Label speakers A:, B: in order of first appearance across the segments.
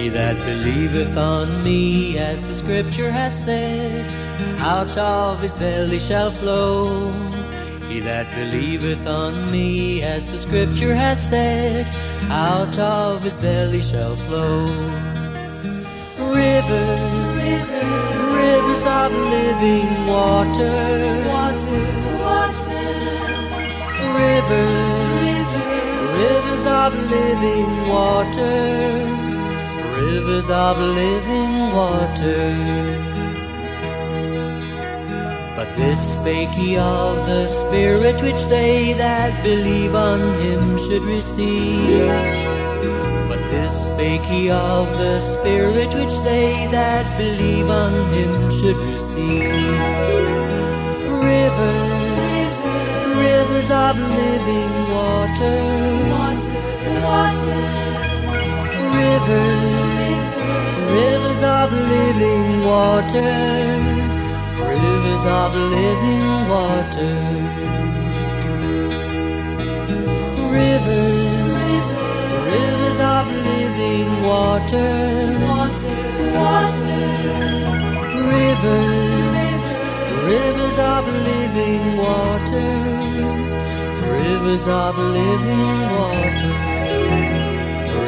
A: He that believeth on me, as the scripture hath said, out of his belly shall flow. He that believeth on me, as the scripture hath said, out of his belly shall flow. Rivers, rivers, of living water,
B: water, water.
A: Rivers, rivers of living water rivers of living water. But this spake he of the Spirit which they that believe on him should receive. But this spake he of the Spirit which they that believe on him should receive. Rivers rivers of living water.
B: water,
A: water. living water. Rivers are living water. Rivers, rivers are living water.
B: Water,
A: Rivers, rivers are living water. Rivers are living water.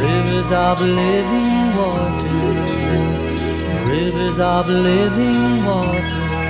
A: Rivers are living water rivers of living water.